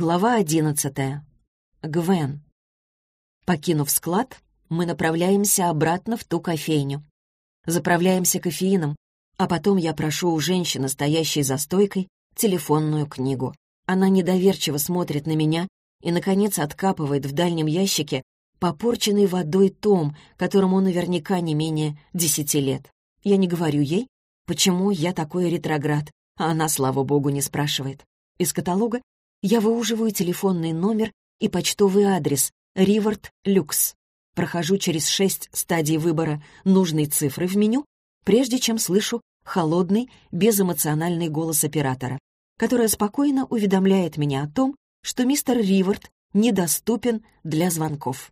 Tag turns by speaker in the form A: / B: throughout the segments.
A: Глава одиннадцатая. Гвен. Покинув склад, мы направляемся обратно в ту кофейню. Заправляемся кофеином, а потом я прошу у женщины, стоящей за стойкой, телефонную книгу. Она недоверчиво смотрит на меня и, наконец, откапывает в дальнем ящике попорченный водой том, которому наверняка не менее десяти лет. Я не говорю ей, почему я такой ретроград, а она, слава богу, не спрашивает. Из каталога я выуживаю телефонный номер и почтовый адрес «Ривард Люкс». Прохожу через шесть стадий выбора нужной цифры в меню, прежде чем слышу холодный, безэмоциональный голос оператора, которая спокойно уведомляет меня о том, что мистер Ривард недоступен для звонков.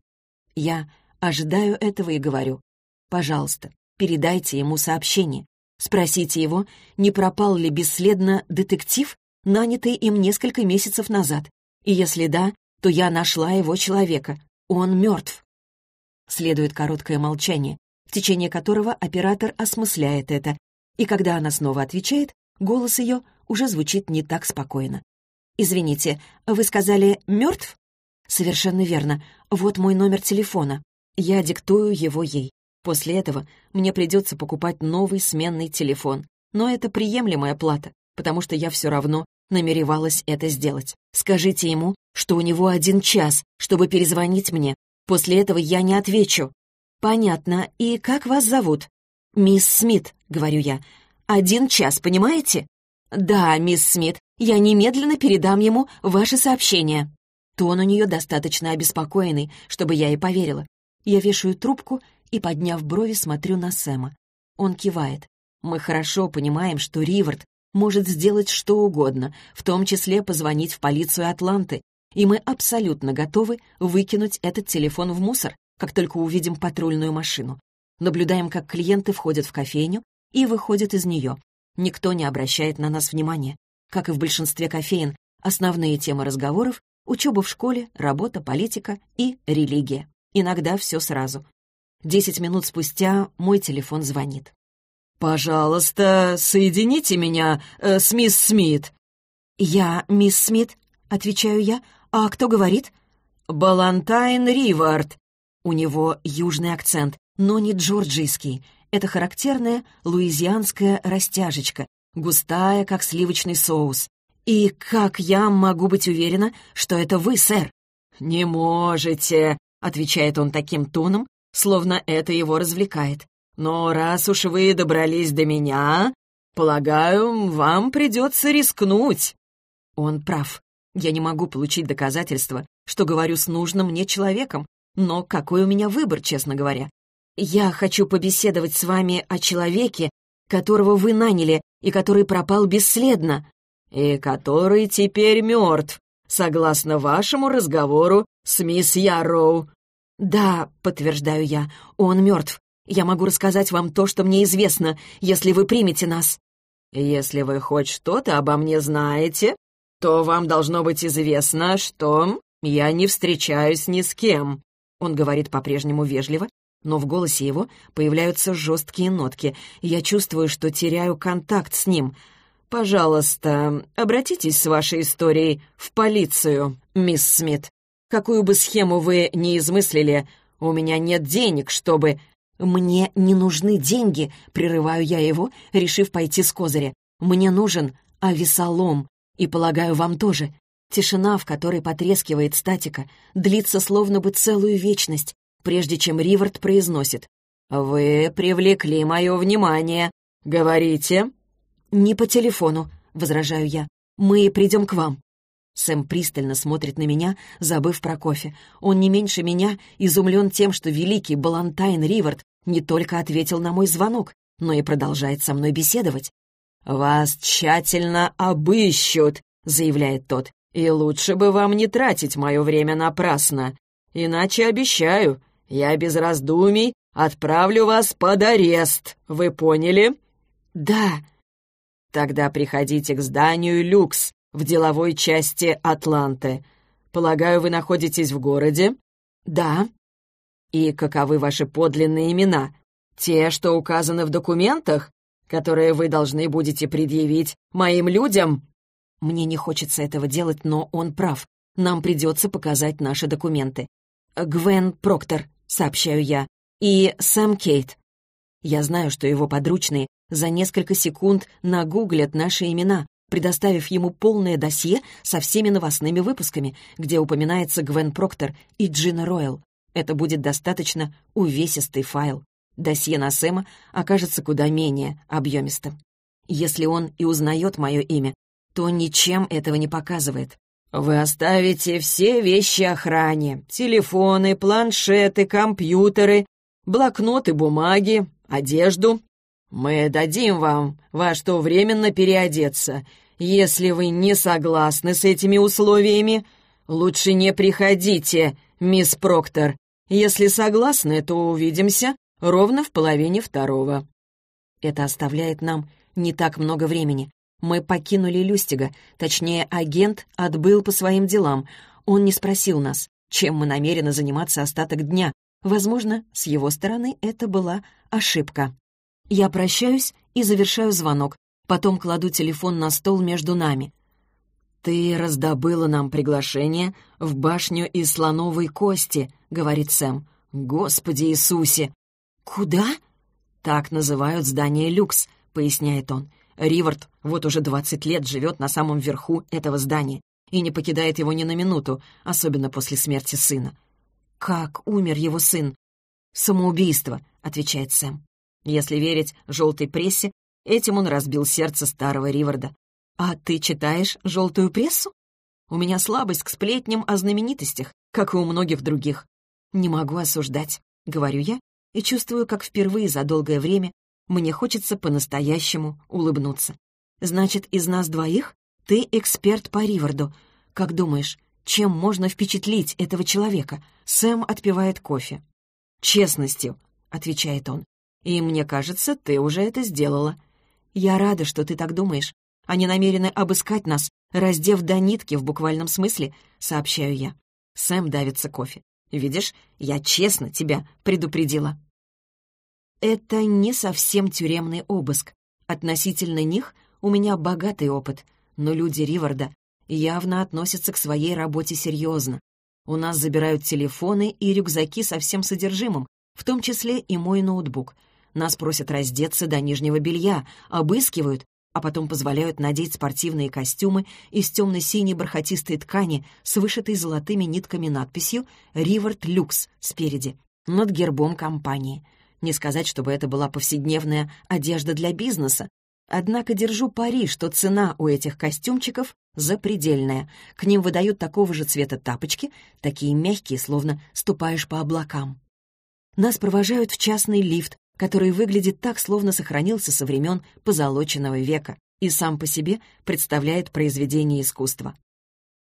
A: Я ожидаю этого и говорю, пожалуйста, передайте ему сообщение. Спросите его, не пропал ли бесследно детектив, нанятый им несколько месяцев назад. И если да, то я нашла его человека. Он мертв. Следует короткое молчание, в течение которого оператор осмысляет это, и когда она снова отвечает, голос ее уже звучит не так спокойно. «Извините, вы сказали «мертв»?» «Совершенно верно. Вот мой номер телефона. Я диктую его ей. После этого мне придется покупать новый сменный телефон. Но это приемлемая плата, потому что я все равно намеревалась это сделать. Скажите ему, что у него один час, чтобы перезвонить мне. После этого я не отвечу. Понятно. И как вас зовут? Мисс Смит, говорю я. Один час, понимаете? Да, мисс Смит, я немедленно передам ему ваше сообщение. Тон у нее достаточно обеспокоенный, чтобы я ей поверила. Я вешаю трубку и, подняв брови, смотрю на Сэма. Он кивает. Мы хорошо понимаем, что Ривард может сделать что угодно, в том числе позвонить в полицию Атланты, и мы абсолютно готовы выкинуть этот телефон в мусор, как только увидим патрульную машину. Наблюдаем, как клиенты входят в кофейню и выходят из нее. Никто не обращает на нас внимания. Как и в большинстве кофеин, основные темы разговоров — учеба в школе, работа, политика и религия. Иногда все сразу. Десять минут спустя мой телефон звонит. «Пожалуйста, соедините меня э, с мисс Смит». «Я мисс Смит», — отвечаю я. «А кто говорит?» «Балантайн Ривард». У него южный акцент, но не джорджийский. Это характерная луизианская растяжечка, густая, как сливочный соус. «И как я могу быть уверена, что это вы, сэр?» «Не можете», — отвечает он таким тоном, словно это его развлекает. Но раз уж вы добрались до меня, полагаю, вам придется рискнуть». Он прав. Я не могу получить доказательства, что говорю с нужным мне человеком. Но какой у меня выбор, честно говоря? Я хочу побеседовать с вами о человеке, которого вы наняли и который пропал бесследно. И который теперь мертв, согласно вашему разговору с мисс Ярроу. Да, подтверждаю я, он мертв. Я могу рассказать вам то, что мне известно, если вы примете нас». «Если вы хоть что-то обо мне знаете, то вам должно быть известно, что я не встречаюсь ни с кем». Он говорит по-прежнему вежливо, но в голосе его появляются жесткие нотки. Я чувствую, что теряю контакт с ним. «Пожалуйста, обратитесь с вашей историей в полицию, мисс Смит. Какую бы схему вы ни измыслили, у меня нет денег, чтобы «Мне не нужны деньги», — прерываю я его, решив пойти с козыря. «Мне нужен авесолом, и, полагаю, вам тоже. Тишина, в которой потрескивает статика, длится словно бы целую вечность, прежде чем Ривард произносит. «Вы привлекли мое внимание. Говорите?» «Не по телефону», — возражаю я. «Мы придем к вам». Сэм пристально смотрит на меня, забыв про кофе. Он не меньше меня изумлен тем, что великий Балантайн Ривард не только ответил на мой звонок, но и продолжает со мной беседовать. «Вас тщательно обыщут», — заявляет тот. «И лучше бы вам не тратить мое время напрасно. Иначе, обещаю, я без раздумий отправлю вас под арест. Вы поняли?» «Да». «Тогда приходите к зданию «Люкс», в деловой части Атланты. Полагаю, вы находитесь в городе?» «Да». «И каковы ваши подлинные имена? Те, что указаны в документах, которые вы должны будете предъявить моим людям?» Мне не хочется этого делать, но он прав. нам придется показать наши документы. Гвен Проктор, сообщаю я, и Сэм Кейт. Я знаю, что его подручные за несколько секунд нагуглят наши имена, предоставив ему полное досье со всеми новостными выпусками, где упоминается Гвен Проктор и Джина Ройл. Это будет достаточно увесистый файл. Досье на Сэма окажется куда менее объемистым. Если он и узнает мое имя, то ничем этого не показывает. «Вы оставите все вещи охране. Телефоны, планшеты, компьютеры, блокноты, бумаги, одежду. Мы дадим вам во что временно переодеться. Если вы не согласны с этими условиями, лучше не приходите, мисс Проктор. Если согласны, то увидимся ровно в половине второго». Это оставляет нам не так много времени. Мы покинули Люстига, точнее, агент отбыл по своим делам. Он не спросил нас, чем мы намерены заниматься остаток дня. Возможно, с его стороны это была ошибка. Я прощаюсь и завершаю звонок, потом кладу телефон на стол между нами. «Ты раздобыла нам приглашение в башню из слоновой кости», — говорит Сэм. «Господи Иисусе!» «Куда?» «Так называют здание «Люкс», — поясняет он. Ривард вот уже двадцать лет живет на самом верху этого здания и не покидает его ни на минуту, особенно после смерти сына. «Как умер его сын?» «Самоубийство», — отвечает Сэм. Если верить желтой прессе, этим он разбил сердце старого Риварда. «А ты читаешь желтую прессу?» «У меня слабость к сплетням о знаменитостях, как и у многих других. Не могу осуждать», — говорю я, и чувствую, как впервые за долгое время мне хочется по-настоящему улыбнуться. «Значит, из нас двоих ты эксперт по Риварду. Как думаешь, чем можно впечатлить этого человека?» Сэм отпивает кофе. «Честностью», — отвечает он. «И мне кажется, ты уже это сделала. Я рада, что ты так думаешь. Они намерены обыскать нас, раздев до нитки в буквальном смысле», — сообщаю я. Сэм давится кофе. «Видишь, я честно тебя предупредила». Это не совсем тюремный обыск. Относительно них у меня богатый опыт, но люди Риварда явно относятся к своей работе серьезно. У нас забирают телефоны и рюкзаки со всем содержимым, в том числе и мой ноутбук. Нас просят раздеться до нижнего белья, обыскивают, а потом позволяют надеть спортивные костюмы из темно-синей бархатистой ткани с вышитой золотыми нитками надписью «Ривард Люкс» спереди, над гербом компании — не сказать, чтобы это была повседневная одежда для бизнеса. Однако держу пари, что цена у этих костюмчиков запредельная. К ним выдают такого же цвета тапочки, такие мягкие, словно ступаешь по облакам. Нас провожают в частный лифт, который выглядит так, словно сохранился со времен позолоченного века и сам по себе представляет произведение искусства.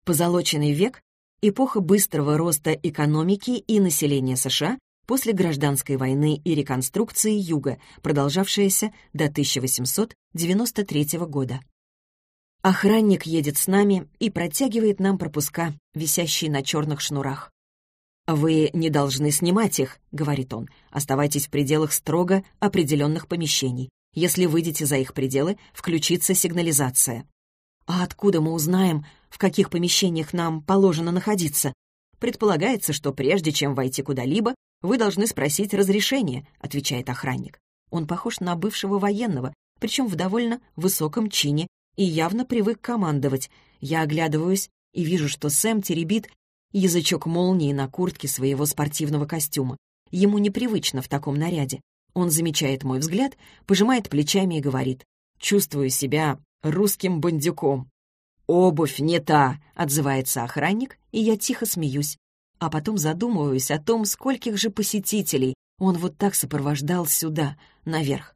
A: Позолоченный век — эпоха быстрого роста экономики и населения США после гражданской войны и реконструкции Юга, продолжавшаяся до 1893 года. Охранник едет с нами и протягивает нам пропуска, висящие на черных шнурах. «Вы не должны снимать их», — говорит он. «Оставайтесь в пределах строго определенных помещений. Если выйдете за их пределы, включится сигнализация». «А откуда мы узнаем, в каких помещениях нам положено находиться?» Предполагается, что прежде чем войти куда-либо, вы должны спросить разрешение», — отвечает охранник. Он похож на бывшего военного, причем в довольно высоком чине, и явно привык командовать. Я оглядываюсь и вижу, что Сэм теребит язычок молнии на куртке своего спортивного костюма. Ему непривычно в таком наряде. Он замечает мой взгляд, пожимает плечами и говорит. «Чувствую себя русским бандюком». «Обувь не та», — отзывается охранник, и я тихо смеюсь а потом задумываюсь о том, скольких же посетителей он вот так сопровождал сюда, наверх.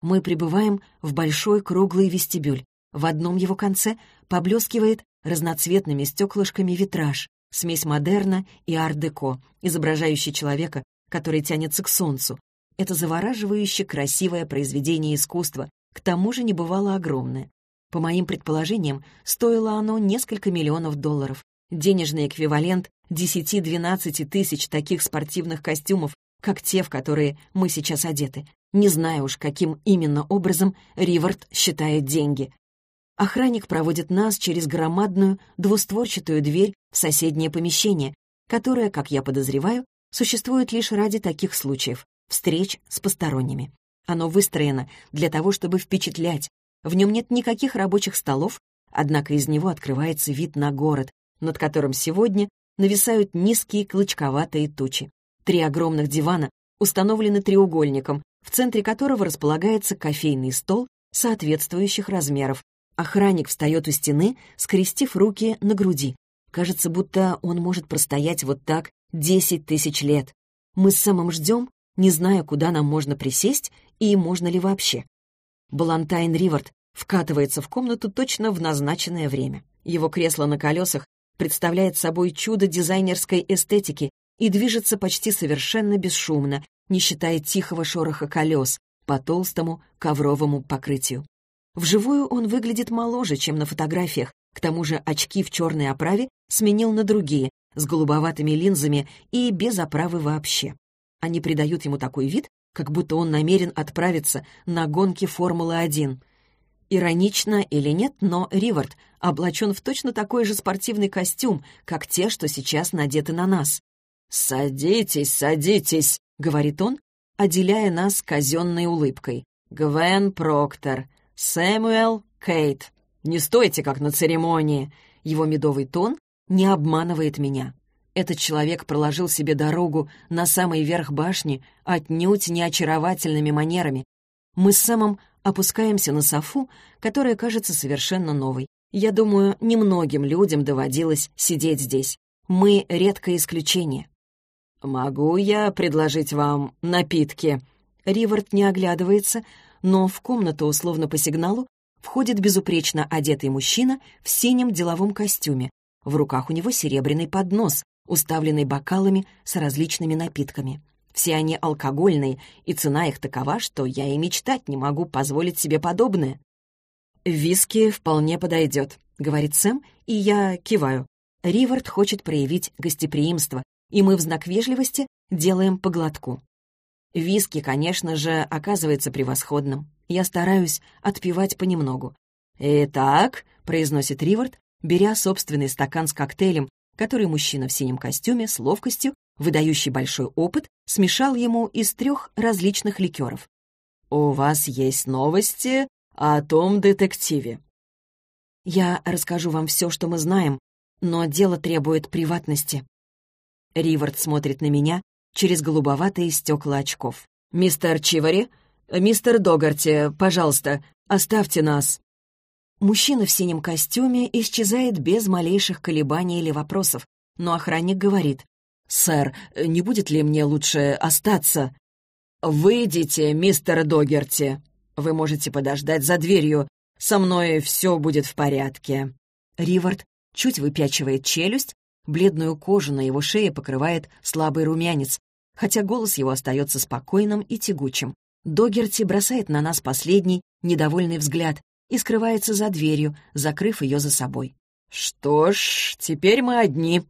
A: Мы прибываем в большой круглый вестибюль. В одном его конце поблескивает разноцветными стеклышками витраж, смесь модерна и ар-деко, изображающий человека, который тянется к солнцу. Это завораживающе красивое произведение искусства, к тому же небывало огромное. По моим предположениям, стоило оно несколько миллионов долларов. Денежный эквивалент 10-12 тысяч таких спортивных костюмов, как те, в которые мы сейчас одеты. Не знаю уж, каким именно образом Ривард считает деньги. Охранник проводит нас через громадную двустворчатую дверь в соседнее помещение, которое, как я подозреваю, существует лишь ради таких случаев — встреч с посторонними. Оно выстроено для того, чтобы впечатлять. В нем нет никаких рабочих столов, однако из него открывается вид на город, над которым сегодня нависают низкие клочковатые тучи. Три огромных дивана установлены треугольником, в центре которого располагается кофейный стол соответствующих размеров. Охранник встает у стены, скрестив руки на груди. Кажется, будто он может простоять вот так десять тысяч лет. Мы с самым ждем, не зная, куда нам можно присесть и можно ли вообще. Балантайн Ривард вкатывается в комнату точно в назначенное время. Его кресло на колесах представляет собой чудо дизайнерской эстетики и движется почти совершенно бесшумно, не считая тихого шороха колес по толстому ковровому покрытию. Вживую он выглядит моложе, чем на фотографиях, к тому же очки в черной оправе сменил на другие, с голубоватыми линзами и без оправы вообще. Они придают ему такой вид, как будто он намерен отправиться на гонки Формулы-1. Иронично или нет, но Ривард облачен в точно такой же спортивный костюм, как те, что сейчас надеты на нас. «Садитесь, садитесь», — говорит он, отделяя нас казенной улыбкой. «Гвен Проктор, Сэмюэл Кейт. Не стойте, как на церемонии». Его медовый тон не обманывает меня. Этот человек проложил себе дорогу на самый верх башни отнюдь не очаровательными манерами. Мы с Сэмом опускаемся на софу, которая кажется совершенно новой. Я думаю, немногим людям доводилось сидеть здесь. Мы — редкое исключение. «Могу я предложить вам напитки?» Ривард не оглядывается, но в комнату, условно по сигналу, входит безупречно одетый мужчина в синем деловом костюме. В руках у него серебряный поднос, уставленный бокалами с различными напитками. Все они алкогольные, и цена их такова, что я и мечтать не могу позволить себе подобное. «Виски вполне подойдет», — говорит Сэм, и я киваю. Ривард хочет проявить гостеприимство, и мы в знак вежливости делаем поглотку. Виски, конечно же, оказывается превосходным. Я стараюсь отпивать понемногу. «Итак», — произносит Ривард, беря собственный стакан с коктейлем, который мужчина в синем костюме с ловкостью, выдающий большой опыт, смешал ему из трех различных ликеров. «У вас есть новости о том детективе?» «Я расскажу вам все, что мы знаем, но дело требует приватности». Ривард смотрит на меня через голубоватые стекла очков. «Мистер Чивари? Мистер Догарти, пожалуйста, оставьте нас!» Мужчина в синем костюме исчезает без малейших колебаний или вопросов, но охранник говорит. «Сэр, не будет ли мне лучше остаться?» «Выйдите, мистер Догерти. Вы можете подождать за дверью. Со мной все будет в порядке». Ривард чуть выпячивает челюсть, бледную кожу на его шее покрывает слабый румянец, хотя голос его остается спокойным и тягучим. Догерти бросает на нас последний, недовольный взгляд и скрывается за дверью, закрыв ее за собой. «Что ж, теперь мы одни,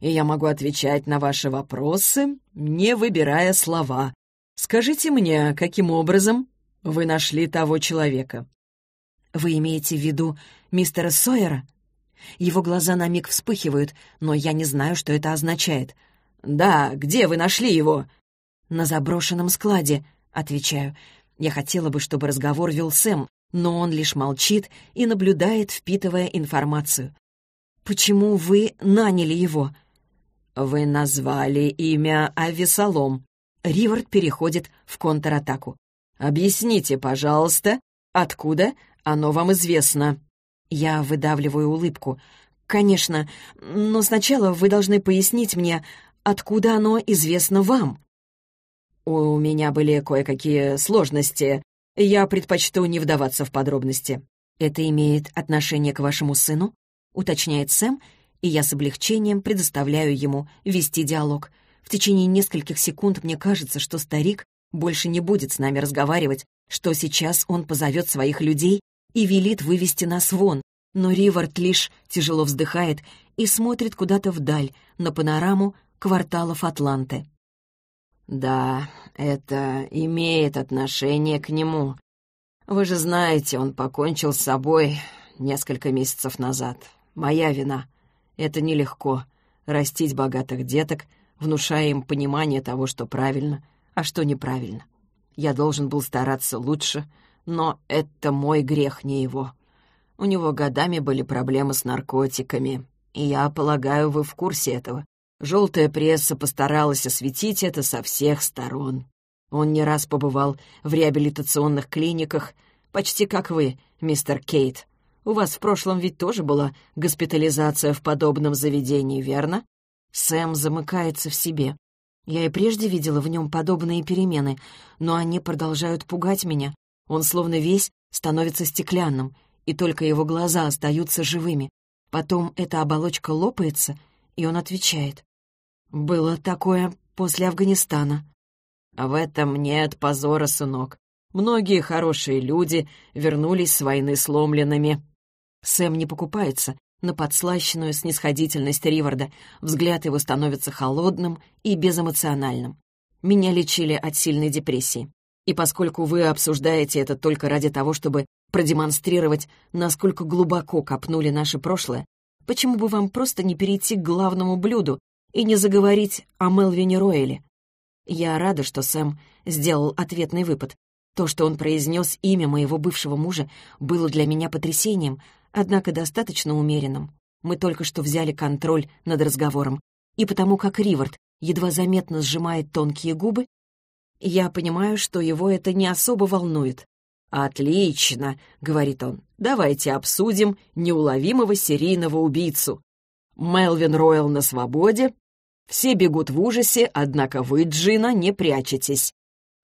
A: и я могу отвечать на ваши вопросы, не выбирая слова. Скажите мне, каким образом вы нашли того человека?» «Вы имеете в виду мистера Сойера?» Его глаза на миг вспыхивают, но я не знаю, что это означает. «Да, где вы нашли его?» «На заброшенном складе», — отвечаю. Я хотела бы, чтобы разговор вел Сэм, но он лишь молчит и наблюдает, впитывая информацию. «Почему вы наняли его?» «Вы назвали имя Авесолом». Ривард переходит в контратаку. «Объясните, пожалуйста, откуда оно вам известно?» Я выдавливаю улыбку. «Конечно, но сначала вы должны пояснить мне, откуда оно известно вам». «У меня были кое-какие сложности. Я предпочту не вдаваться в подробности». «Это имеет отношение к вашему сыну?» — уточняет Сэм, и я с облегчением предоставляю ему вести диалог. В течение нескольких секунд мне кажется, что старик больше не будет с нами разговаривать, что сейчас он позовет своих людей и велит вывести нас вон, но Ривард лишь тяжело вздыхает и смотрит куда-то вдаль, на панораму кварталов Атланты. «Да, это имеет отношение к нему. Вы же знаете, он покончил с собой
B: несколько месяцев назад. Моя вина. Это нелегко — растить богатых деток, внушая им понимание того, что правильно, а что неправильно. Я должен был стараться лучше, но это мой грех, не его. У него годами были проблемы с наркотиками, и я полагаю, вы в курсе этого. Желтая пресса постаралась осветить это со всех сторон. Он не раз побывал в реабилитационных клиниках, почти как вы, мистер Кейт. У вас в прошлом ведь тоже была госпитализация в подобном заведении, верно? Сэм замыкается в себе. Я и прежде видела в нем подобные перемены, но они продолжают пугать меня. Он словно весь становится стеклянным, и только его глаза остаются живыми. Потом эта оболочка лопается, и он отвечает. «Было такое после Афганистана». «В этом нет позора, сынок. Многие хорошие люди вернулись с войны сломленными». Сэм не покупается на подслащенную снисходительность Риварда. Взгляд его становится холодным и безэмоциональным. Меня лечили от сильной депрессии. И поскольку вы обсуждаете это только ради того, чтобы продемонстрировать, насколько глубоко копнули наше прошлое, почему бы вам просто не перейти к главному блюду и не заговорить о Мелвине Ройле? Я рада, что Сэм сделал ответный выпад. То, что он произнес имя моего бывшего мужа, было для меня потрясением, однако достаточно умеренным. Мы только что взяли контроль над разговором, и потому как Ривард едва заметно сжимает тонкие губы, я понимаю, что его это не особо волнует. «Отлично», — говорит он, — «давайте обсудим неуловимого серийного убийцу. Мелвин Ройл на свободе, все бегут в ужасе, однако вы, Джина, не прячетесь.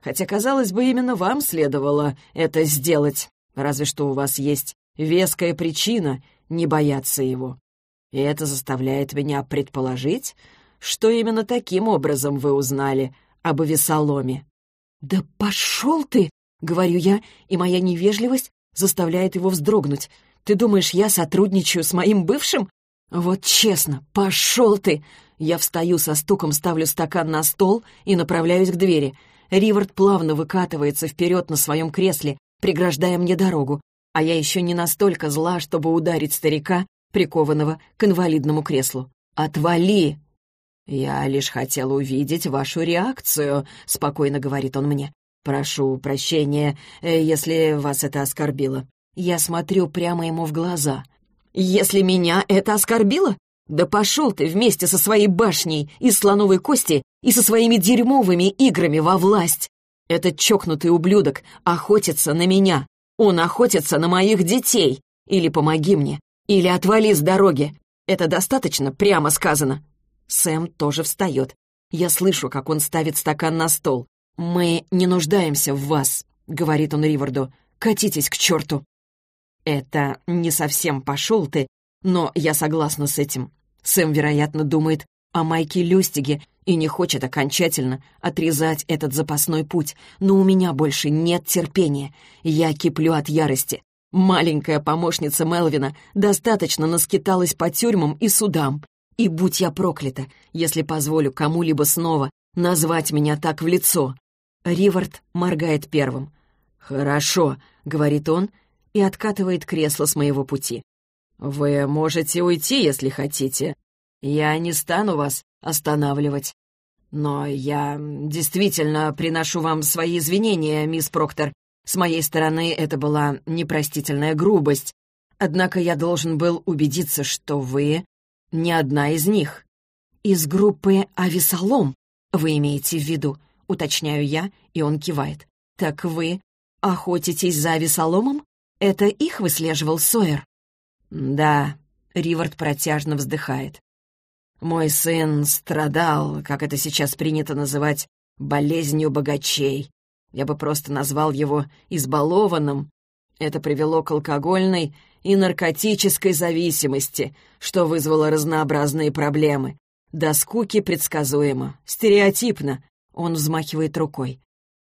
B: Хотя, казалось бы, именно вам следовало это сделать, разве что у вас есть веская причина не бояться его. И это заставляет меня предположить, что именно таким образом вы узнали об Авесоломе. «Да пошел ты!» — говорю я, и моя невежливость заставляет его вздрогнуть. «Ты думаешь, я сотрудничаю с моим бывшим? Вот честно, пошел ты!» Я встаю со стуком, ставлю стакан на стол и направляюсь к двери. Ривард плавно выкатывается вперед на своем кресле, преграждая мне дорогу а я еще не настолько зла, чтобы ударить старика, прикованного к инвалидному креслу. «Отвали!» «Я лишь хотел увидеть вашу реакцию», — спокойно говорит он мне. «Прошу прощения, э, если вас это оскорбило». Я смотрю прямо ему в глаза. «Если меня это оскорбило? Да пошел ты вместе со своей башней из слоновой кости и со своими дерьмовыми играми во власть! Этот чокнутый ублюдок охотится на меня, он охотится на моих детей. Или помоги мне, или отвали с дороги. Это достаточно прямо сказано. Сэм тоже встает. Я слышу, как он ставит стакан на стол. «Мы не нуждаемся в вас», — говорит он Риварду. «Катитесь к черту». Это не совсем пошел ты, но я согласна с этим. Сэм, вероятно, думает о Майке Люстиге и не хочет окончательно отрезать этот запасной путь, но у меня больше нет терпения. Я киплю от ярости. Маленькая помощница Мелвина достаточно наскиталась по тюрьмам и судам. И будь я проклята, если позволю кому-либо снова назвать меня так в лицо. Ривард моргает первым. «Хорошо», — говорит он и откатывает кресло с моего пути. «Вы можете уйти, если хотите. Я не стану вас останавливать. Но я действительно приношу вам свои извинения, мисс Проктор. С моей стороны это была непростительная грубость. Однако я должен был убедиться, что вы не одна из них. Из группы «Авесолом» вы имеете в виду, уточняю я, и он кивает. Так вы охотитесь за Авесоломом? Это их выслеживал Сойер? Да, Ривард протяжно вздыхает. Мой сын страдал, как это сейчас принято называть, болезнью богачей. Я бы просто назвал его избалованным. Это привело к алкогольной и наркотической зависимости, что вызвало разнообразные проблемы. До скуки предсказуемо, стереотипно. Он взмахивает рукой.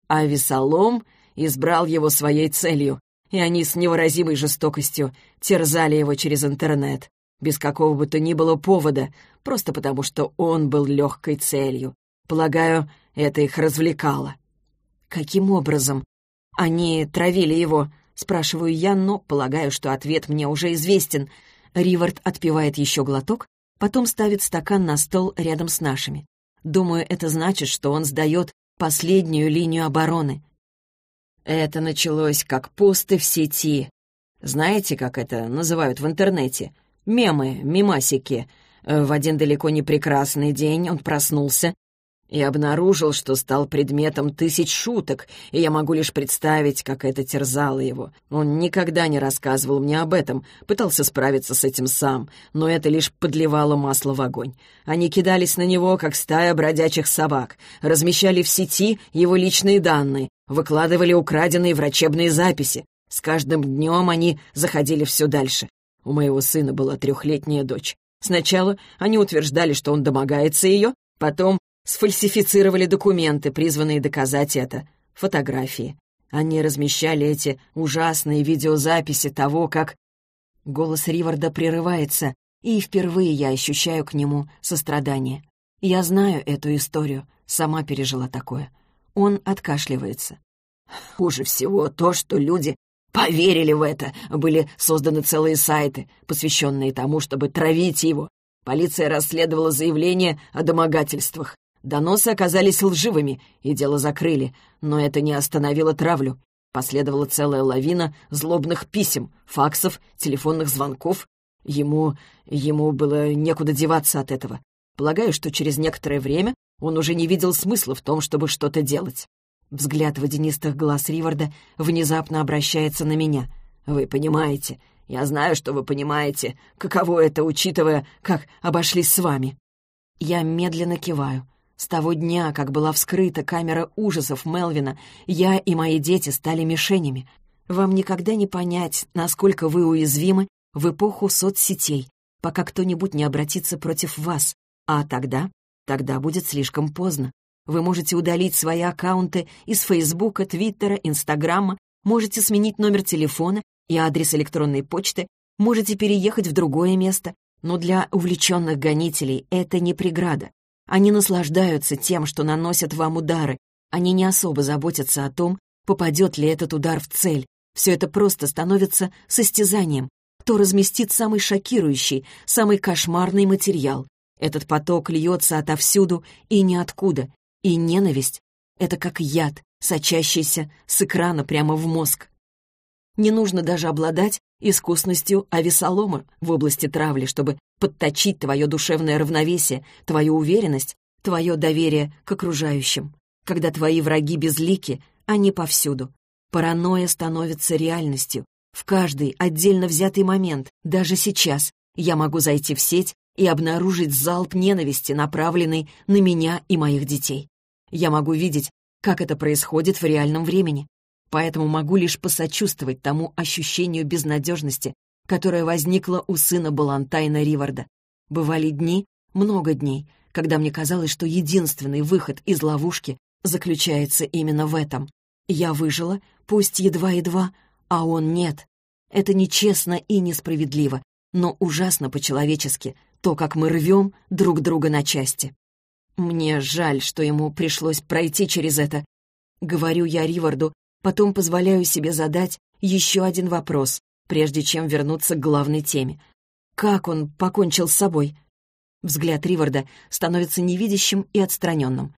B: А Весолом избрал его своей целью, и они с невыразимой жестокостью терзали его через интернет без какого бы то ни было повода, просто потому что он был легкой целью. Полагаю, это их развлекало. Каким образом? Они травили его —
A: спрашиваю я, но полагаю, что ответ мне уже известен. Ривард отпивает еще глоток, потом ставит стакан на стол рядом с нашими. Думаю, это значит, что он сдает последнюю линию обороны. Это началось как посты в сети. Знаете, как это называют в интернете? Мемы, мимасики. В один далеко не прекрасный день он проснулся и обнаружил, что стал предметом тысяч шуток, и я могу лишь представить, как это терзало его. Он никогда не рассказывал мне об этом, пытался справиться с этим сам, но это лишь подливало масло в огонь. Они кидались на него, как стая бродячих собак, размещали в сети его личные данные, выкладывали украденные врачебные записи. С каждым днем они заходили все дальше. У моего сына была трехлетняя дочь. Сначала они утверждали, что он домогается ее, потом сфальсифицировали документы, призванные доказать это, фотографии. Они размещали эти ужасные видеозаписи того, как... Голос Риварда прерывается, и впервые я ощущаю к нему сострадание. Я знаю эту историю, сама пережила такое. Он откашливается. Хуже всего то, что люди поверили в это. Были созданы целые сайты, посвященные тому, чтобы травить его. Полиция расследовала заявление о домогательствах. Доносы оказались лживыми, и дело закрыли, но это не остановило травлю. Последовала целая лавина злобных писем, факсов, телефонных звонков. Ему... ему было некуда деваться от этого. Полагаю, что через некоторое время он уже не видел смысла в том, чтобы что-то делать. Взгляд водянистых глаз Риварда внезапно обращается на меня. «Вы понимаете, я знаю, что вы понимаете, каково это, учитывая, как обошлись с вами». Я медленно киваю. С того дня, как была вскрыта камера ужасов Мелвина, я и мои дети стали мишенями. Вам никогда не понять, насколько вы уязвимы в эпоху соцсетей, пока кто-нибудь не обратится против вас. А тогда? Тогда будет слишком поздно. Вы можете удалить свои аккаунты из Фейсбука, Твиттера, Инстаграма, можете сменить номер телефона и адрес электронной почты, можете переехать в другое место, но для увлеченных гонителей это не преграда. Они наслаждаются тем, что наносят вам удары. Они не особо заботятся о том, попадет ли этот удар в цель. Все это просто становится состязанием. Кто разместит самый шокирующий, самый кошмарный материал. Этот поток льется отовсюду и ниоткуда. И ненависть — это как яд, сочащийся с экрана прямо в мозг. Не нужно даже обладать искусностью авесолома в области травли, чтобы подточить твое душевное равновесие, твою уверенность, твое доверие к окружающим. Когда твои враги безлики, они повсюду. Паранойя становится реальностью. В каждый отдельно взятый момент, даже сейчас, я могу зайти в сеть и обнаружить залп ненависти, направленный на меня и моих детей. Я могу видеть, как это происходит в реальном времени поэтому могу лишь посочувствовать тому ощущению безнадежности, которое возникло у сына Балантайна Риварда. Бывали дни, много дней, когда мне казалось, что единственный выход из ловушки заключается именно в этом. Я выжила, пусть едва-едва, а он нет. Это нечестно и несправедливо, но ужасно по-человечески, то, как мы рвем друг друга на части. Мне жаль, что ему пришлось пройти через это. Говорю я Риварду, Потом позволяю себе задать еще один вопрос, прежде чем вернуться к главной теме. Как он покончил с собой? Взгляд Риварда становится невидящим и отстраненным.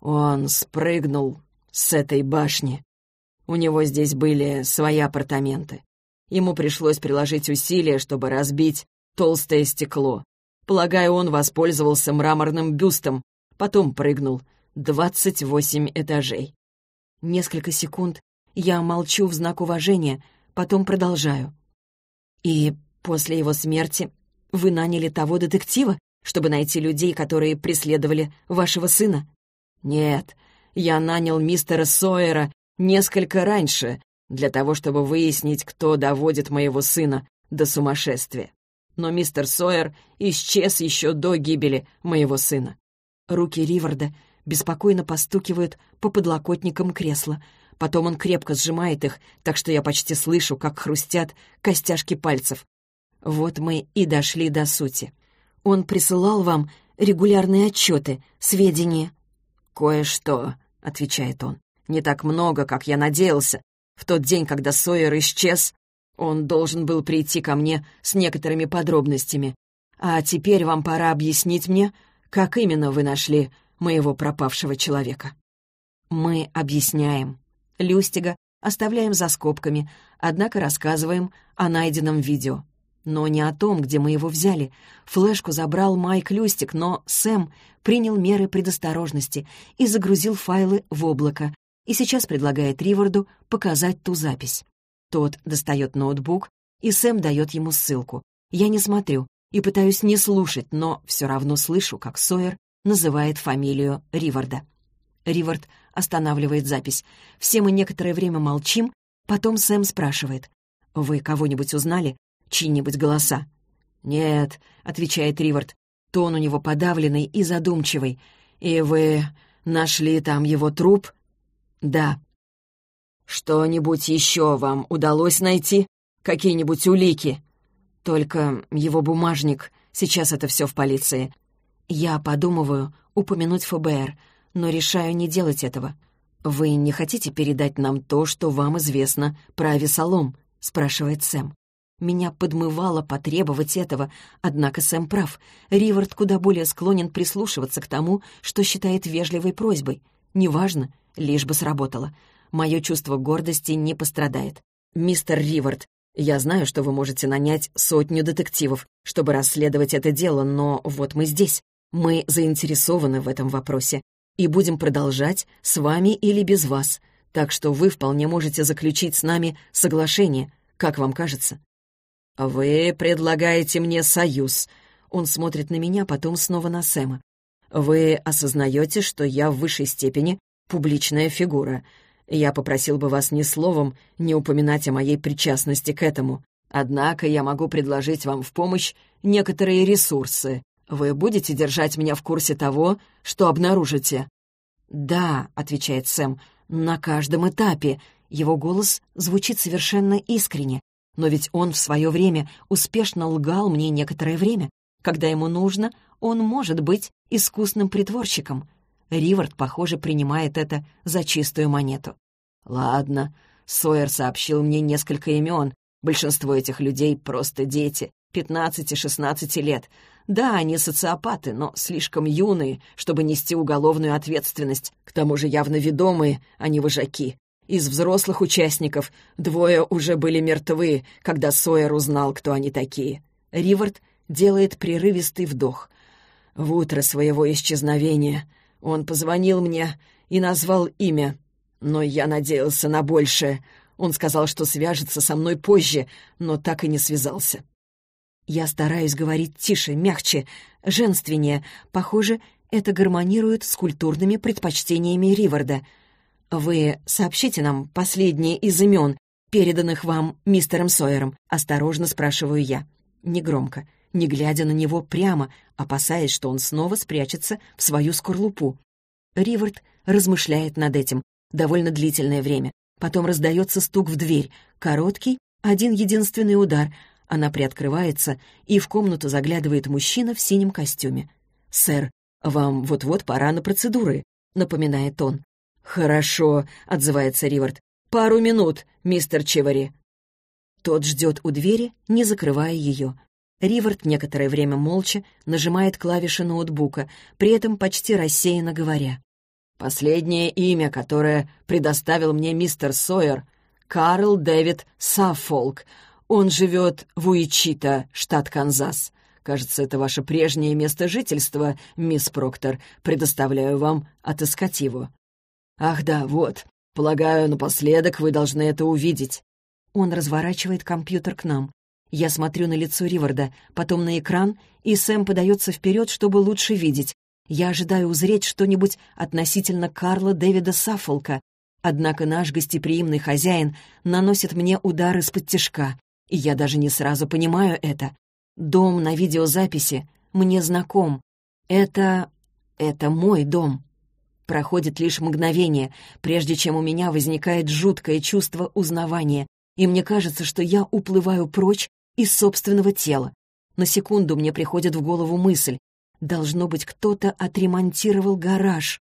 A: Он спрыгнул с этой башни. У него здесь были свои апартаменты. Ему пришлось приложить усилия, чтобы разбить толстое стекло. Полагаю, он воспользовался мраморным бюстом, потом прыгнул. Двадцать восемь этажей. Несколько секунд я молчу в знак уважения, потом продолжаю. «И после его смерти вы наняли того детектива, чтобы найти людей, которые преследовали вашего сына?» «Нет, я нанял мистера Сойера несколько раньше, для того, чтобы выяснить, кто доводит моего сына до сумасшествия. Но мистер Сойер исчез еще до гибели моего сына». Руки Риварда беспокойно постукивают по подлокотникам кресла. Потом он крепко сжимает их, так что я почти слышу, как хрустят костяшки пальцев. Вот мы и дошли до сути. Он присылал вам регулярные отчеты, сведения. «Кое-что», — отвечает он. «Не так много, как я надеялся.
B: В тот день, когда Сойер исчез, он должен был прийти ко мне с некоторыми подробностями. А теперь вам пора объяснить мне, как именно вы нашли моего пропавшего человека. Мы объясняем. Люстига оставляем за скобками, однако рассказываем о найденном видео. Но не о том, где мы его взяли. Флешку забрал Майк Люстик, но Сэм принял меры предосторожности и загрузил файлы в облако, и сейчас предлагает Риварду показать ту запись. Тот достает ноутбук, и Сэм дает ему ссылку. Я не смотрю и пытаюсь не слушать, но все равно слышу, как Сойер называет фамилию Риварда. Ривард останавливает запись. Все мы некоторое время молчим, потом Сэм спрашивает. «Вы кого-нибудь узнали? Чьи-нибудь голоса?» «Нет», — отвечает Ривард. Тон у него подавленный и задумчивый. «И вы нашли там его труп?» «Да». «Что-нибудь еще вам удалось найти? Какие-нибудь улики?» «Только его бумажник. Сейчас это все в полиции. Я подумываю упомянуть ФБР, но решаю не делать этого. «Вы не хотите передать нам то, что вам известно про Авесолом?» — спрашивает Сэм. Меня подмывало потребовать этого, однако Сэм прав. Ривард куда более склонен прислушиваться к тому, что считает вежливой просьбой. Неважно, лишь бы сработало. Мое чувство гордости не пострадает. «Мистер Ривард, я знаю, что вы можете нанять сотню детективов, чтобы расследовать это дело, но вот мы здесь. Мы заинтересованы в этом вопросе и будем продолжать с вами или без вас, так что вы вполне можете заключить с нами соглашение, как вам кажется». «Вы предлагаете мне союз». Он смотрит на меня, потом снова на Сэма. «Вы осознаете, что я в высшей степени публичная фигура. Я попросил бы вас ни словом не упоминать о моей причастности к этому. Однако я могу предложить вам в помощь некоторые ресурсы, вы будете держать меня в курсе того, что обнаружите?» «Да», — отвечает Сэм, — «на каждом этапе». Его голос звучит совершенно искренне. Но ведь он в свое время успешно лгал мне некоторое время. Когда ему нужно, он может быть искусным притворщиком. Ривард, похоже, принимает это за чистую монету. «Ладно», — Сойер сообщил мне несколько имен. Большинство этих людей — просто дети, 15-16 лет. Да, они социопаты, но слишком юные, чтобы нести уголовную ответственность. К тому же явно ведомые, а не вожаки. Из взрослых участников двое уже были мертвы, когда Сойер узнал, кто они такие. Ривард делает прерывистый вдох. В утро своего исчезновения он позвонил мне и назвал имя. Но я надеялся на большее. Он сказал, что свяжется со мной позже, но так и не связался. Я стараюсь говорить тише, мягче, женственнее. Похоже, это гармонирует с культурными предпочтениями Риварда. «Вы сообщите нам последние из имен, переданных вам мистером Сойером?» — осторожно спрашиваю я. Негромко, не глядя на него прямо, опасаясь, что он снова спрячется в свою скорлупу. Ривард размышляет над этим довольно длительное время. Потом раздается стук в дверь, короткий, один единственный удар — она приоткрывается, и в комнату заглядывает мужчина в синем костюме. «Сэр, вам вот-вот пора на процедуры», — напоминает он. «Хорошо», — отзывается Ривард. «Пару минут, мистер Чевари». Тот ждет у двери, не закрывая ее. Ривард некоторое время молча нажимает клавиши ноутбука, при этом почти рассеянно говоря. «Последнее имя, которое предоставил мне мистер Сойер — Карл Дэвид Саффолк. Он живет в Уичита, штат Канзас. Кажется, это ваше прежнее место жительства, мисс Проктор. Предоставляю вам отыскать его. Ах да, вот. Полагаю, напоследок вы должны это увидеть. Он разворачивает компьютер к нам. Я смотрю на лицо Риварда, потом на экран, и Сэм подается вперед, чтобы лучше видеть. Я ожидаю узреть что-нибудь относительно Карла Дэвида Саффолка, однако наш гостеприимный хозяин наносит мне удар из-под тишка. И я даже не сразу понимаю это. Дом на видеозаписи мне знаком. Это... это мой дом. Проходит лишь мгновение, прежде чем у меня возникает жуткое чувство узнавания, и мне кажется, что я уплываю прочь из собственного тела. На секунду мне приходит в голову мысль. Должно быть, кто-то отремонтировал гараж.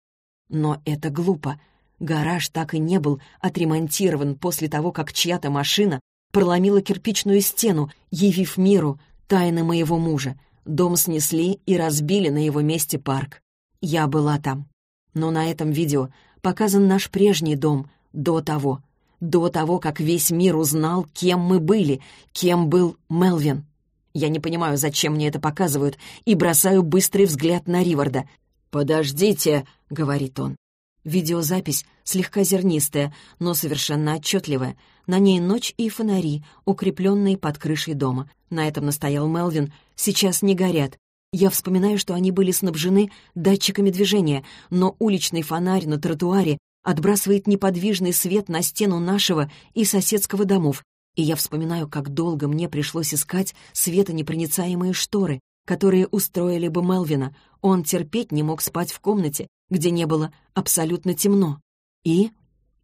B: Но это глупо.
A: Гараж так и не был отремонтирован после того, как чья-то машина проломила кирпичную стену, явив миру тайны моего мужа. Дом снесли и разбили на его месте парк. Я была там. Но на этом видео показан наш прежний дом до того. До того, как весь мир узнал, кем мы были, кем был Мелвин. Я не понимаю, зачем мне это показывают, и бросаю быстрый взгляд на Риварда. «Подождите», — говорит он. Видеозапись слегка зернистая, но совершенно отчетливая. На ней ночь и фонари, укрепленные под крышей дома. На этом настоял Мелвин. Сейчас не горят. Я вспоминаю, что они были снабжены датчиками движения, но уличный фонарь на тротуаре отбрасывает неподвижный свет на стену нашего и соседского домов, и я вспоминаю, как долго мне пришлось искать светонепроницаемые шторы, которые устроили бы Мелвина. Он терпеть не мог спать в комнате, где не было абсолютно темно. И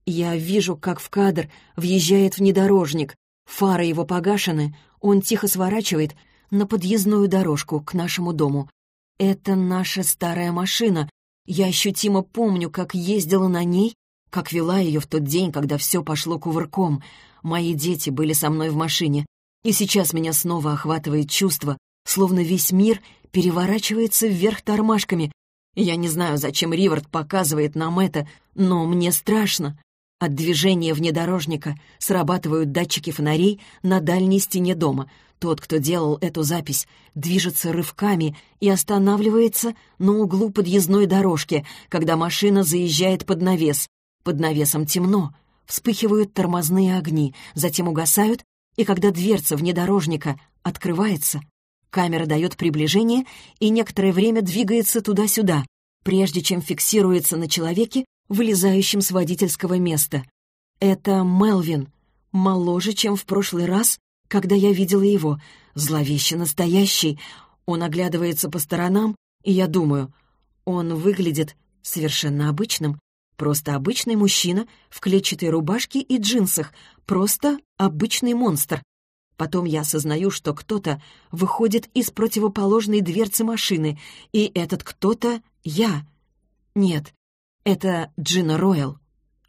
A: я вижу, как в кадр въезжает внедорожник. Фары его погашены, он тихо сворачивает на подъездную дорожку к нашему дому. Это наша старая машина. Я ощутимо помню, как ездила на ней, как вела ее в тот день, когда все пошло кувырком. Мои дети были со мной в машине, и сейчас меня снова охватывает чувство, словно весь мир переворачивается вверх тормашками. Я не знаю, зачем Ривард показывает нам это, но мне страшно. От движения внедорожника срабатывают датчики фонарей на дальней стене дома. Тот, кто делал эту запись, движется рывками и останавливается на углу подъездной дорожки, когда машина заезжает под навес. Под навесом темно, вспыхивают тормозные огни, затем угасают, и когда дверца внедорожника открывается, камера дает приближение и некоторое время двигается туда-сюда, прежде чем фиксируется на человеке, вылезающим с водительского места. Это Мелвин, моложе, чем в прошлый раз, когда я видела его, зловеще настоящий. Он оглядывается по сторонам, и я думаю, он выглядит совершенно обычным, просто обычный мужчина в клетчатой рубашке и джинсах, просто обычный монстр. Потом я осознаю, что кто-то выходит из противоположной дверцы машины, и этот кто-то — я. Нет, это Джина Ройл.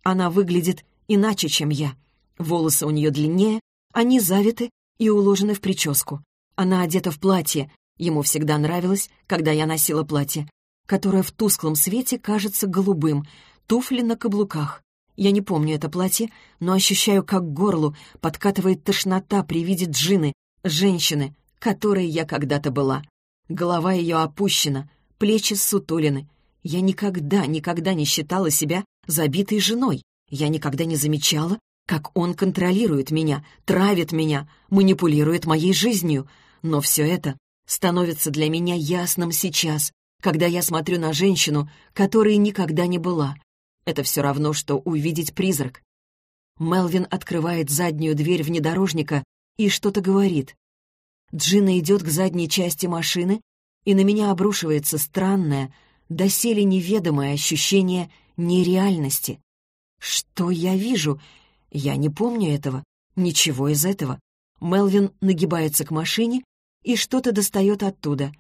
A: Она выглядит иначе, чем я. Волосы у нее длиннее, они завиты и уложены в прическу. Она одета в платье. Ему всегда нравилось, когда я носила платье, которое в тусклом свете кажется голубым, туфли на каблуках. Я не помню это платье, но ощущаю, как горлу подкатывает тошнота при виде Джины, женщины, которой я когда-то была. Голова ее опущена, плечи ссутулины, я никогда, никогда не считала себя забитой женой. Я никогда не замечала, как он контролирует меня, травит меня, манипулирует моей жизнью. Но все это становится для меня ясным сейчас, когда я смотрю на женщину, которой никогда не была. Это все равно, что увидеть призрак. Мелвин открывает заднюю дверь внедорожника и что-то говорит. Джина идет к задней части машины, и на меня обрушивается странное, доселе неведомое ощущение нереальности. Что я вижу? Я не помню этого. Ничего из этого. Мелвин нагибается к машине и что-то достает оттуда.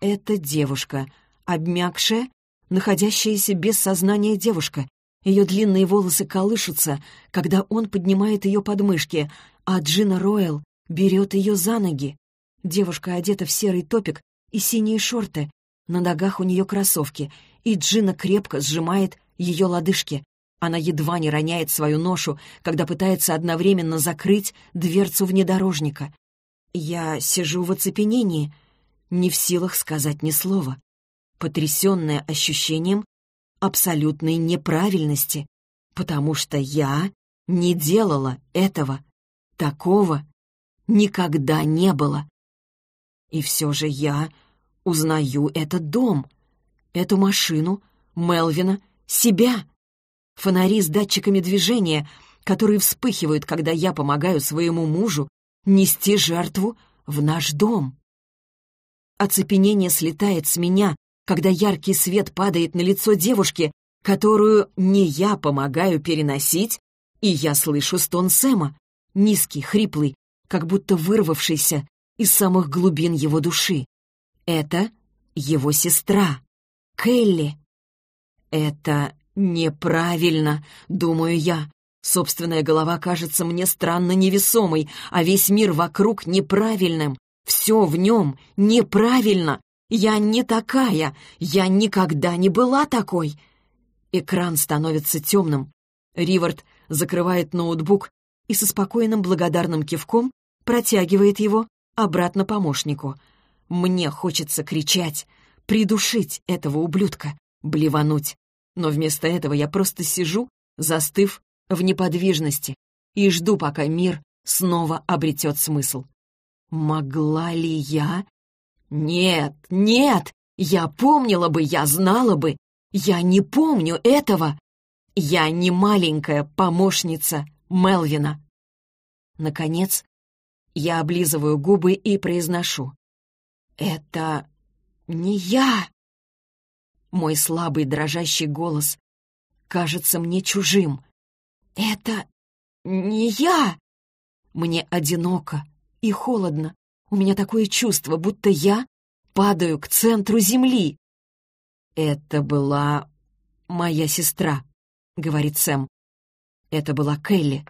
A: Это девушка, обмякшая, находящаяся без сознания девушка. Ее длинные волосы колышутся, когда он поднимает ее подмышки, а Джина Ройл берет ее за ноги. Девушка одета в серый топик и синие шорты, на ногах у нее кроссовки, и Джина крепко сжимает ее лодыжки. Она едва не роняет свою ношу, когда пытается одновременно закрыть дверцу внедорожника. Я сижу в оцепенении, не в силах сказать ни слова, потрясенная ощущением абсолютной неправильности, потому что я не делала этого. Такого никогда не было. И все же я Узнаю этот дом, эту машину, Мелвина, себя. Фонари с датчиками движения, которые вспыхивают, когда я помогаю своему мужу нести жертву в наш дом. Оцепенение слетает с меня, когда яркий свет падает на лицо девушки, которую не я помогаю переносить, и я слышу стон Сэма, низкий, хриплый, как будто вырвавшийся из самых глубин его души. Это его сестра, Келли. Это Неправильно, думаю я. Собственная голова кажется мне странно невесомой, а весь мир вокруг неправильным. Все в нем неправильно. Я не такая, я никогда не была такой. Экран становится темным. Ривард закрывает ноутбук и со спокойным благодарным кивком протягивает его обратно помощнику. Мне хочется кричать, придушить этого ублюдка, блевануть но вместо этого я просто сижу, застыв в неподвижности, и жду, пока мир снова обретет смысл. Могла ли я? Нет, нет, я помнила бы, я знала бы. Я не помню этого. Я не маленькая помощница Мелвина. Наконец, я облизываю губы и произношу. «Это не я!» Мой слабый дрожащий голос кажется мне чужим. «Это не я!» Мне одиноко и холодно. У меня такое чувство, будто я падаю к центру земли. «Это была моя сестра», — говорит Сэм. «Это была Келли».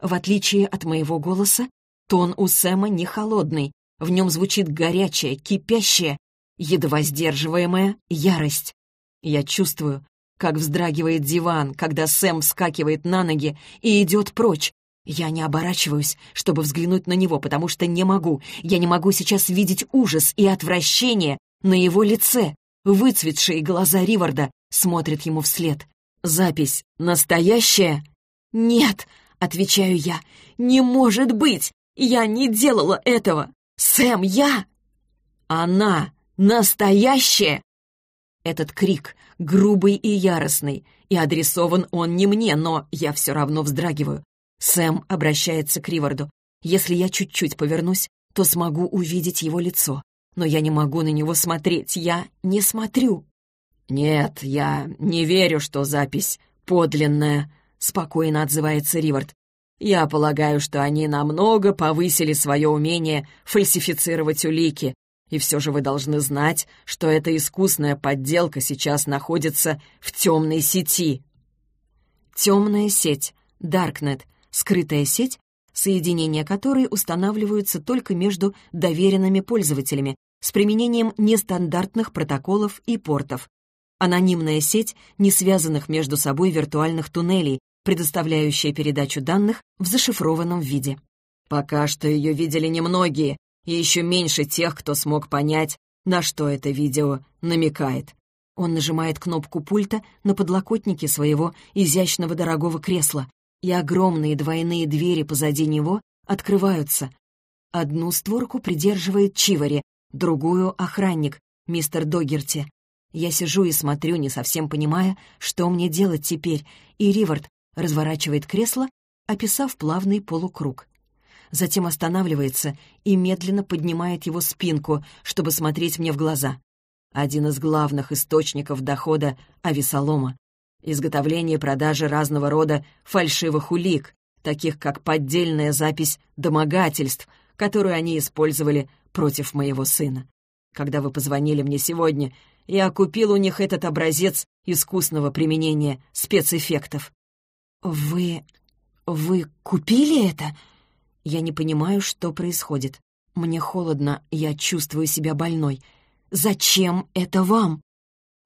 A: В отличие от моего голоса, тон у Сэма не холодный, в нем звучит горячая, кипящая едва сдерживаемая ярость. Я чувствую, как вздрагивает диван, когда Сэм вскакивает на ноги и идет прочь. Я не оборачиваюсь, чтобы взглянуть на него, потому что не могу. Я не могу сейчас видеть ужас и отвращение на его лице. Выцветшие глаза Риварда смотрят ему вслед. Запись настоящая? «Нет», — отвечаю я, — «не может быть! Я не делала этого! Сэм, я...» «Она Настоящее!» Этот крик грубый и яростный, и адресован он не мне, но я все равно вздрагиваю. Сэм обращается к Риварду. Если я чуть-чуть повернусь, то смогу увидеть его лицо. Но я не могу на него смотреть, я не смотрю. «Нет, я не верю, что запись подлинная», — спокойно отзывается Ривард. «Я полагаю, что они намного повысили свое умение фальсифицировать улики, и все же вы должны знать, что эта искусная подделка сейчас находится в темной сети. Темная сеть, Darknet, скрытая сеть, соединения которой устанавливаются только между доверенными пользователями с применением нестандартных протоколов и портов. Анонимная сеть не связанных между собой виртуальных туннелей, предоставляющая передачу данных в зашифрованном виде. Пока что ее видели немногие, и еще меньше тех, кто смог понять, на что это видео намекает. Он нажимает кнопку пульта на подлокотнике своего изящного дорогого кресла, и огромные двойные двери позади него открываются. Одну створку придерживает Чивари, другую — охранник, мистер Догерти. Я сижу и смотрю, не совсем понимая, что мне делать теперь, и Ривард разворачивает кресло, описав плавный полукруг затем останавливается и медленно поднимает его спинку, чтобы смотреть мне в глаза. Один из главных источников дохода Авесолома — изготовление и продажа разного рода фальшивых улик, таких как поддельная запись домогательств, которую они использовали против моего сына. Когда вы позвонили мне сегодня, я купил у них этот образец искусного применения спецэффектов. «Вы... вы купили это?» Я не понимаю, что происходит. Мне холодно, я чувствую себя больной. Зачем это вам?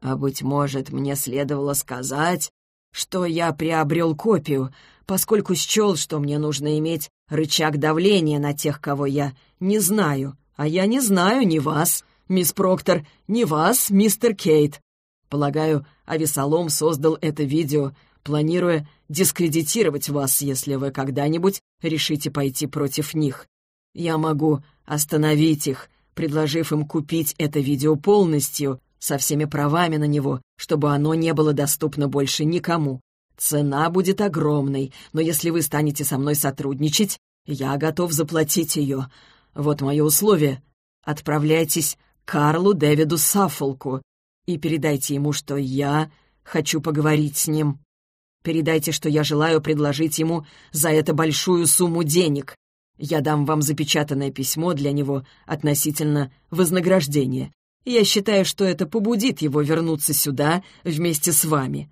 A: А, быть может, мне следовало сказать, что я приобрел копию, поскольку счел, что мне нужно иметь рычаг давления на тех, кого я не знаю. А я не знаю ни вас, мисс Проктор, ни вас, мистер Кейт. Полагаю, Авесолом создал это видео, планируя дискредитировать вас, если вы когда-нибудь решите пойти против них. Я могу остановить их, предложив им купить это видео полностью, со всеми правами на него, чтобы оно не было доступно больше никому. Цена будет огромной, но если вы станете со мной сотрудничать, я готов заплатить ее. Вот мое условие. Отправляйтесь к Карлу Дэвиду Саффолку и передайте ему, что я хочу поговорить с ним. Передайте, что я желаю предложить ему за это большую сумму денег. Я дам вам запечатанное письмо для него относительно вознаграждения.
B: Я считаю, что это побудит его вернуться сюда вместе с вами».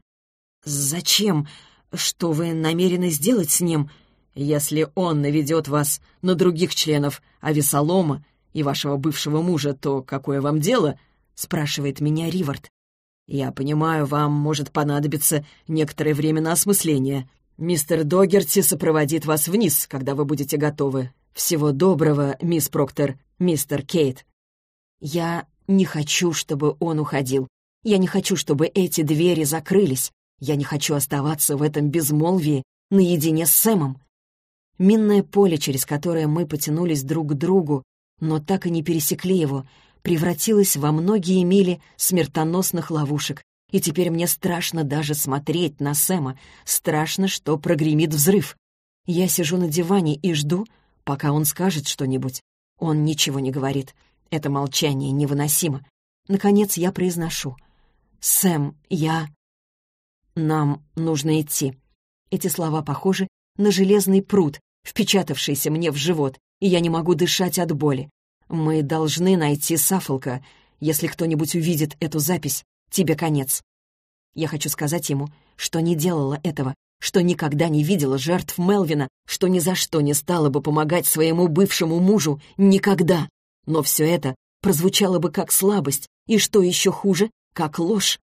A: «Зачем? Что вы намерены сделать с ним?»
B: «Если он наведет вас на других членов Авесолома и вашего бывшего мужа, то какое вам дело?» — спрашивает меня Ривард. «Я понимаю, вам может понадобиться некоторое время на осмысление. Мистер Догерти сопроводит вас вниз, когда вы будете готовы. Всего доброго, мисс Проктор, мистер Кейт».
A: «Я не хочу, чтобы он уходил. Я не хочу, чтобы эти двери закрылись. Я не хочу оставаться в этом безмолвии наедине с Сэмом. Минное поле, через которое мы потянулись друг к другу, но так и не пересекли его, превратилось во многие мили смертоносных ловушек, и теперь мне страшно даже смотреть на Сэма, страшно, что прогремит взрыв. Я сижу на диване и жду, пока он скажет что-нибудь. Он ничего не говорит. Это молчание невыносимо. Наконец я произношу. «Сэм, я...» «Нам нужно идти». Эти слова похожи на железный пруд, впечатавшийся мне в живот, и я не могу дышать от боли. Мы должны найти Сафолка. Если кто-нибудь увидит эту запись, тебе конец. Я хочу сказать ему, что не делала этого, что никогда не видела жертв Мелвина, что ни за что не стала бы помогать своему бывшему мужу, никогда. Но все это прозвучало бы как слабость, и что еще хуже, как ложь.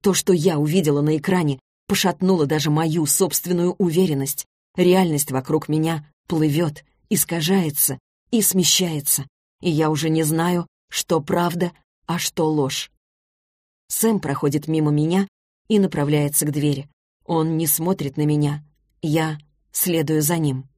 A: То, что я увидела на экране, пошатнуло даже мою собственную уверенность. Реальность вокруг меня плывет, искажается и смещается, и я уже не знаю, что правда, а что ложь. Сэм проходит мимо меня и направляется к двери. Он не смотрит на меня. Я следую за ним.